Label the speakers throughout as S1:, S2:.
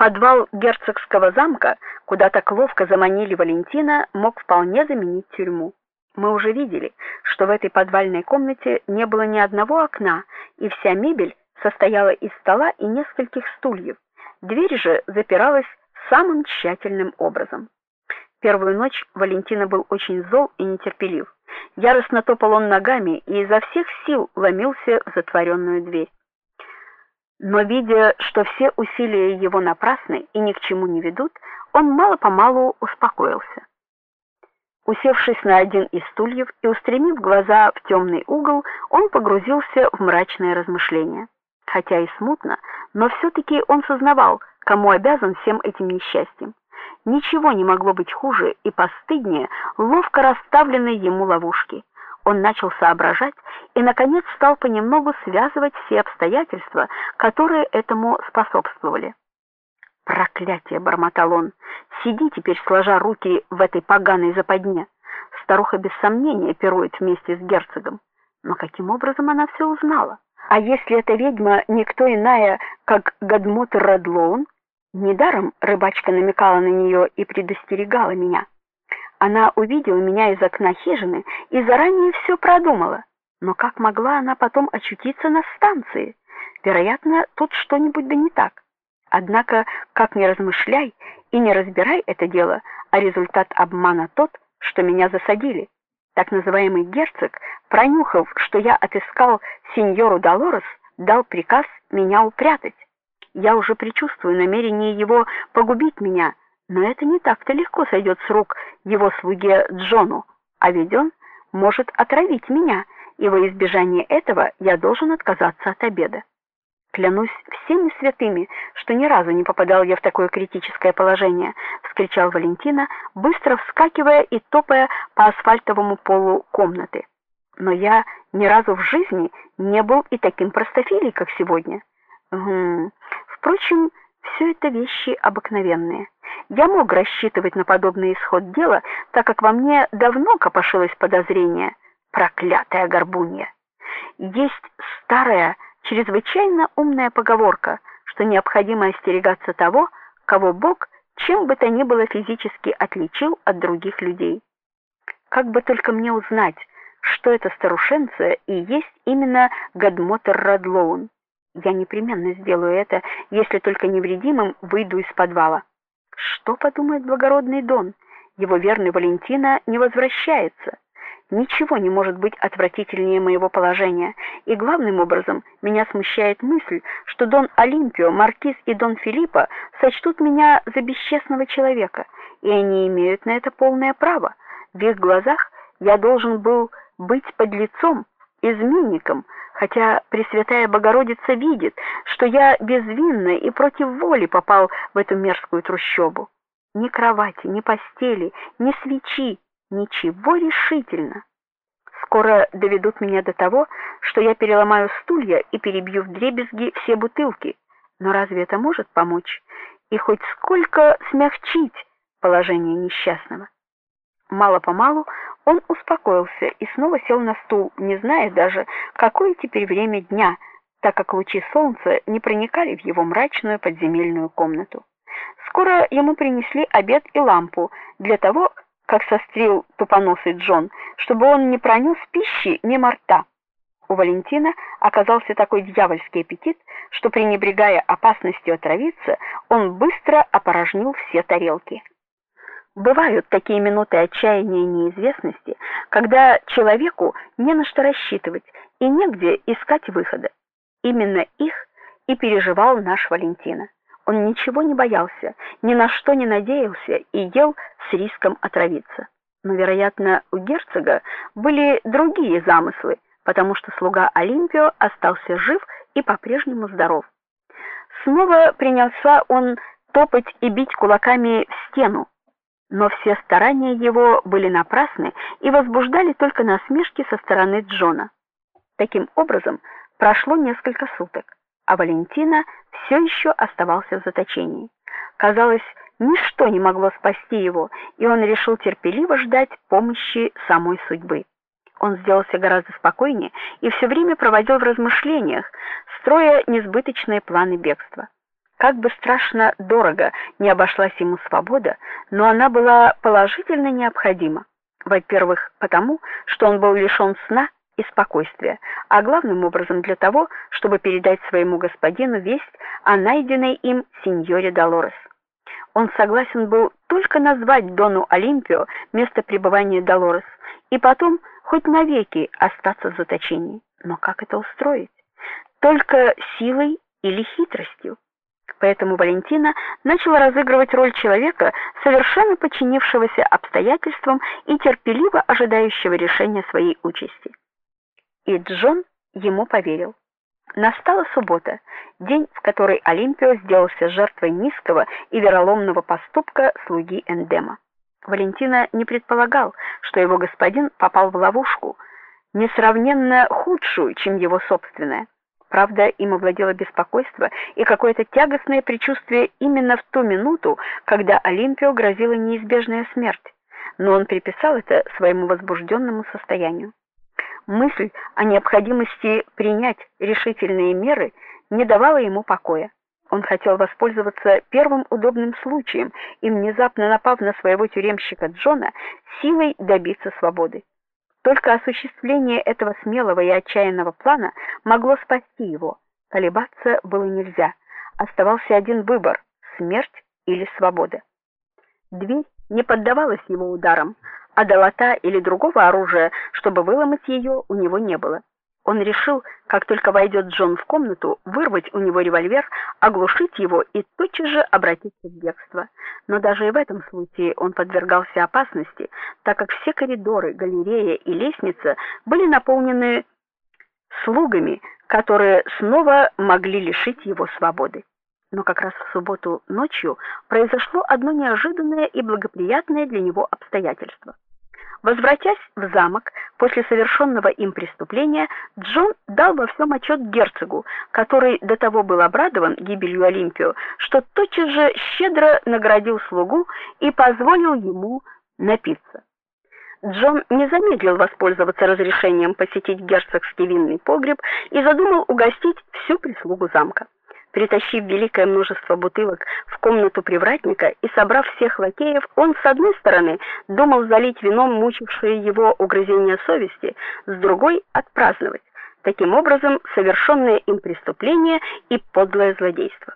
S1: Подвал герцогского замка, куда так ловко заманили Валентина, мог вполне заменить тюрьму. Мы уже видели, что в этой подвальной комнате не было ни одного окна, и вся мебель состояла из стола и нескольких стульев. Дверь же запиралась самым тщательным образом. Первую ночь Валентина был очень зол и нетерпелив. Яростно топал он ногами и изо всех сил ломился в затворенную дверь. Но видя, что все усилия его напрасны и ни к чему не ведут, он мало-помалу успокоился. Усевшись на один из стульев и устремив глаза в темный угол, он погрузился в мрачные размышления. Хотя и смутно, но все таки он сознавал, кому обязан всем этим несчастьем. Ничего не могло быть хуже и постыднее ловко расставленной ему ловушки. Он начал соображать и наконец стал понемногу связывать все обстоятельства, которые этому способствовали. Проклятие, бормотал он. Сиди теперь сложа руки в этой поганой западне. Старуха без сомнения пирует вместе с герцогом. Но каким образом она все узнала? А если эта ведьма никто иная, как Гадмотер Радлоун? Недаром рыбачка намекала на нее и предостерегала меня. Она увидела меня из окна хижины и заранее все продумала. Но как могла она потом очутиться на станции? Вероятно, тут что-нибудь да не так. Однако, как ни размышляй и не разбирай это дело, а результат обмана тот, что меня засадили. Так называемый герцог, пронюхав, что я отыскал сеньору Долорес, дал приказ меня упрятать. Я уже предчувствую намерение его погубить меня, но это не так-то легко сойдет с рук его слуге Джону, а ведь он может отравить меня, и во избежание этого я должен отказаться от обеда. Клянусь всеми святыми, что ни разу не попадал я в такое критическое положение, вскричал Валентина, быстро вскакивая и топая по асфальтовому полу комнаты. Но я ни разу в жизни не был и таким простофилей, как сегодня. Угу. Впрочем, все это вещи обыкновенные. Я мог рассчитывать на подобный исход дела, так как во мне давно копошилось подозрение, проклятая горбунья. Есть старая чрезвычайно умная поговорка, что необходимо остерегаться того, кого Бог чем бы то ни было физически отличил от других людей. Как бы только мне узнать, что эта старушенция и есть именно Гадмотер Радлоун. Я непременно сделаю это, если только невредимым выйду из подвала. Что подумает благородный Дон? Его верный Валентина не возвращается. Ничего не может быть отвратительнее моего положения, и главным образом меня смущает мысль, что Дон Олимпио, маркиз и Дон Филиппо сочтут меня за бесчестного человека, и они имеют на это полное право. В их глазах я должен был быть подлецом, изменником, хотя Пресвятая Богородица видит, что я безвинно и против воли попал в эту мерзкую трущобу. Ни кровати, ни постели, ни свечи, Ничего решительно. Скоро доведут меня до того, что я переломаю стулья и перебью вдребезги все бутылки. Но разве это может помочь и хоть сколько смягчить положение несчастного? Мало-помалу он успокоился и снова сел на стул, не зная даже, какое теперь время дня, так как лучи солнца не проникали в его мрачную подземельную комнату. Скоро ему принесли обед и лампу для того, как сострил тупоносый Джон, чтобы он не пронес пищи мимо рта. У Валентина оказался такой дьявольский аппетит, что пренебрегая опасностью отравиться, он быстро опорожнил все тарелки. Бывают такие минуты отчаяния и неизвестности, когда человеку не на что рассчитывать и негде искать выхода. Именно их и переживал наш Валентина. Он ничего не боялся, ни на что не надеялся и ел с риском отравиться. Но, вероятно, у герцога были другие замыслы, потому что слуга Олимпио остался жив и по-прежнему здоров. Снова принялся он топать и бить кулаками в стену, но все старания его были напрасны и возбуждали только насмешки со стороны Джона. Таким образом, прошло несколько суток а Валентина все еще оставался в заточении. Казалось, ничто не могло спасти его, и он решил терпеливо ждать помощи самой судьбы. Он сделался гораздо спокойнее и все время проводил в размышлениях, строя несбыточные планы бегства. Как бы страшно дорого не обошлась ему свобода, но она была положительно необходима. Во-первых, потому, что он был лишен сна и спокойствия, а главным образом для того, чтобы передать своему господину весть о найденной им сеньоре Долорес. Он согласен был только назвать Дону Олимпио место пребывания Долорес и потом хоть навеки остаться в заточении. Но как это устроить? Только силой или хитростью? Поэтому Валентина начала разыгрывать роль человека, совершенно подчинившегося обстоятельствам и терпеливо ожидающего решения своей участи. И Джон ему поверил. Настала суббота, день, в который Олимпио сделался жертвой низкого и вероломного поступка слуги Эндема. Валентина не предполагал, что его господин попал в ловушку, несравненно худшую, чем его собственная. Правда, им овладело беспокойство и какое-то тягостное предчувствие именно в ту минуту, когда Олимпио грозила неизбежная смерть. Но он приписал это своему возбужденному состоянию. Мысль о необходимости принять решительные меры не давала ему покоя. Он хотел воспользоваться первым удобным случаем и внезапно напав на своего тюремщика Джона, силой добиться свободы. Только осуществление этого смелого и отчаянного плана могло спасти его. Колебаться было нельзя. Оставался один выбор смерть или свобода. Дверь не поддавалась его ударам, а долота или другого оружия, чтобы выломать ее, у него не было. Он решил, как только войдет Джон в комнату, вырвать у него револьвер, оглушить его и тотчас же обратиться в бегство. Но даже и в этом случае он подвергался опасности, так как все коридоры, галерея и лестница были наполнены слугами, которые снова могли лишить его свободы. Но как раз в субботу ночью произошло одно неожиданное и благоприятное для него обстоятельство. Возвратясь в замок после совершенного им преступления, Джон дал во всем отчет герцогу, который до того был обрадован гибелью Олимпио, что тотчас же щедро наградил слугу и позволил ему напиться. Джон не замедлил воспользоваться разрешением посетить герцогский винный погреб и задумал угостить всю прислугу замка. Притащив великое множество бутылок в комнату привратника и собрав всех лакеев, он с одной стороны думал залить вином мучившие его угрызения совести, с другой отпраздновать таким образом совершенное им преступление и подлое злодейство.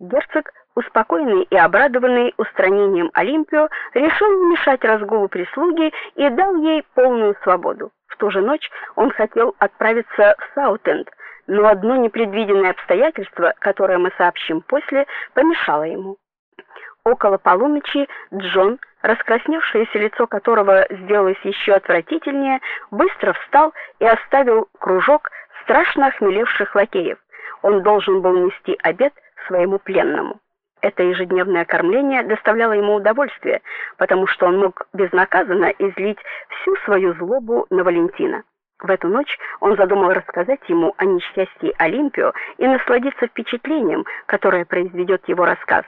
S1: Герцог, успокоенный и обрадованный устранением Олимпио, решил не разгулу прислуги и дал ей полную свободу. В ту же ночь он хотел отправиться в Саутенд, но одно непредвиденное обстоятельство, которое мы сообщим после, помешало ему. Около полуночи Джон, раскрасневшееся лицо которого сделалось еще отвратительнее, быстро встал и оставил кружок страшно охмелевших лакеев. Он должен был нести обед своему пленному. Это ежедневное кормление доставляло ему удовольствие, потому что он мог безнаказанно излить всю свою злобу на Валентина. В эту ночь он задумал рассказать ему о несчастье Олимпио и насладиться впечатлением, которое произведет его рассказ,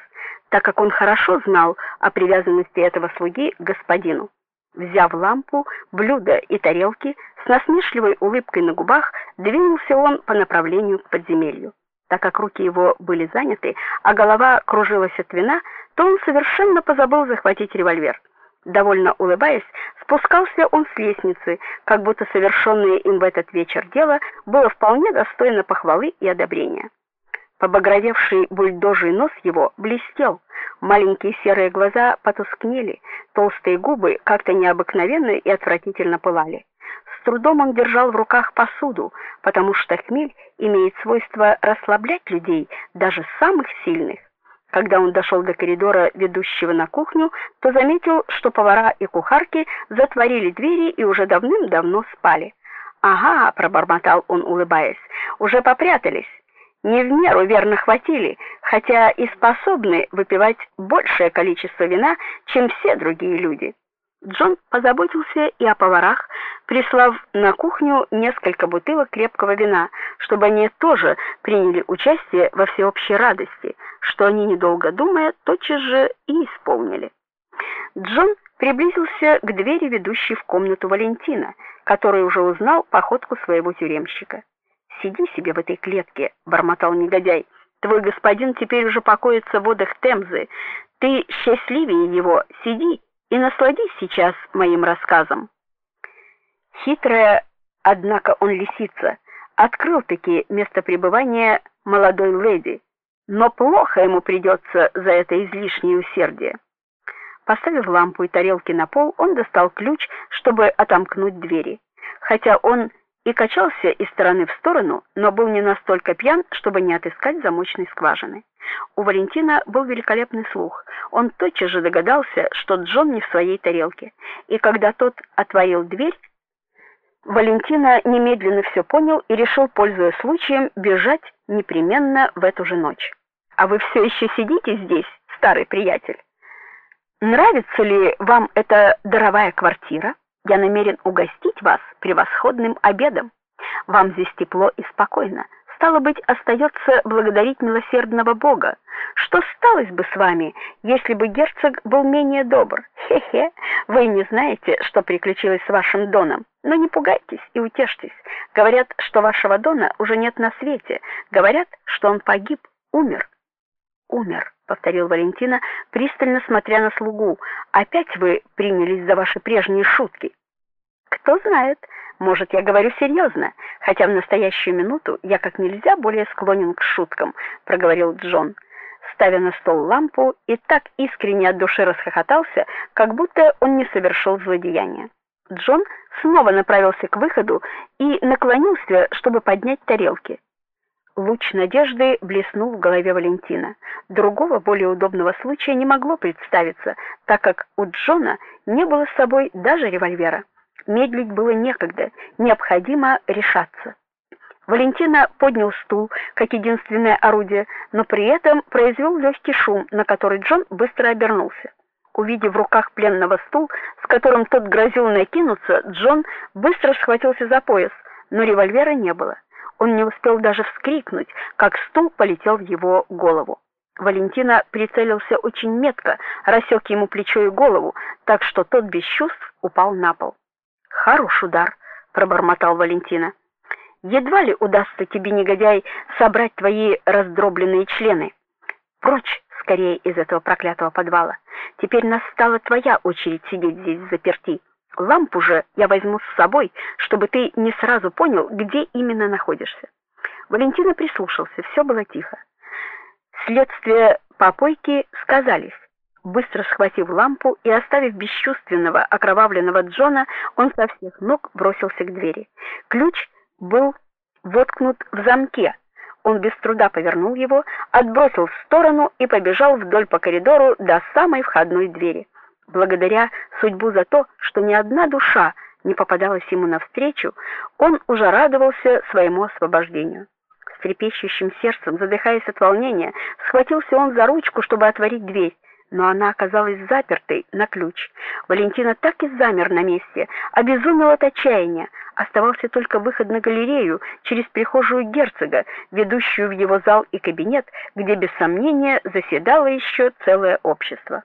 S1: так как он хорошо знал о привязанности этого слуги к господину. Взяв лампу, блюдо и тарелки, с насмешливой улыбкой на губах двинулся он по направлению к подземелью. Так как руки его были заняты, а голова кружилась от вина, то он совершенно позабыл захватить револьвер. Довольно улыбаясь, спускался он с лестницы, как будто совершенное им в этот вечер дело было вполне достойно похвалы и одобрения. Побагровевший бульдожий нос его блестел, маленькие серые глаза потускнели, толстые губы как-то необыкновенно и отвратительно пылали. С трудом он держал в руках посуду, потому что хмель имеет свойство расслаблять людей, даже самых сильных. Когда он дошел до коридора, ведущего на кухню, то заметил, что повара и кухарки затворили двери и уже давным-давно спали. "Ага", пробормотал он, улыбаясь. "Уже попрятались. Не в меру верно хватили, хотя и способны выпивать большее количество вина, чем все другие люди". Джон позаботился и о поварах, прислав на кухню несколько бутылок крепкого вина, чтобы они тоже приняли участие во всеобщей радости, что они недолго думая тотчас же и исполнили. Джон приблизился к двери, ведущей в комнату Валентина, который уже узнал походку своего тюремщика. "Сиди себе в этой клетке", бормотал негодяй. Твой господин теперь уже покоится в водах Темзы. Ты счастливее его. Сиди и насладись сейчас моим рассказом. Хитрая, однако он лисица, открыл таки место пребывания молодой леди, но плохо ему придется за это излишнее усердие. Поставив лампу и тарелки на пол, он достал ключ, чтобы отомкнуть двери. Хотя он и качался из стороны в сторону, но был не настолько пьян, чтобы не отыскать замочной скважины. У Валентина был великолепный слух. Он тотчас же догадался, что Джон не в своей тарелке. И когда тот отворил дверь, Валентина немедленно все понял и решил, пользуясь случаем, бежать непременно в эту же ночь. А вы все еще сидите здесь, старый приятель? Нравится ли вам эта даровая квартира? Я намерен угостить вас превосходным обедом. Вам здесь тепло и спокойно. Стало быть, остается благодарить милосердного Бога. Что сталось бы с вами, если бы герцог был менее добр? Хе-хе. Вы не знаете, что приключилось с вашим доном. Но не пугайтесь и утешьтесь. Говорят, что вашего дона уже нет на свете. Говорят, что он погиб, умер. Умер, повторил Валентина, пристально смотря на слугу. Опять вы принялись за ваши прежние шутки. Кто знает, может, я говорю серьезно, хотя в настоящую минуту я как нельзя более склонен к шуткам, проговорил Джон, ставя на стол лампу и так искренне от души расхохотался, как будто он не совершил злодеяния. Джон снова направился к выходу и наклонился, чтобы поднять тарелки. Луч надежды блеснул в голове Валентина. Другого, более удобного случая не могло представиться, так как у Джона не было с собой даже револьвера. Медлить было некогда, необходимо решаться. Валентина поднял стул как единственное орудие, но при этом произвел легкий шум, на который Джон быстро обернулся. Увидев в руках пленного стул, с которым тот грозил накинуться, Джон быстро схватился за пояс, но револьвера не было. Он не успел даже вскрикнуть, как стул полетел в его голову. Валентина прицелился очень метко, рассек ему плечо и голову, так что тот без чувств упал на пол. Хороший удар, пробормотал Валентина. Едва ли удастся тебе, негодяй, собрать твои раздробленные члены. Прочь скорее из этого проклятого подвала. Теперь настала твоя очередь сидеть здесь заперти. Лампу же я возьму с собой, чтобы ты не сразу понял, где именно находишься. Валентина прислушался, все было тихо. Следствие попойки сказались. Быстро схватив лампу и оставив бесчувственного, окровавленного Джона, он со всех ног бросился к двери. Ключ был воткнут в замке. Он без труда повернул его, отбросил в сторону и побежал вдоль по коридору до самой входной двери. Благодаря судьбу за то, что ни одна душа не попадалась ему навстречу, он уже радовался своему освобождению. С трепещущим сердцем, задыхаясь от волнения, схватился он за ручку, чтобы отворить дверь но она оказалась запертой на ключ. Валентина так и замер на месте, обезумел от отчаяния. Оставался только выход на галерею через прихожую герцога, ведущую в его зал и кабинет, где без сомнения заседало еще целое общество.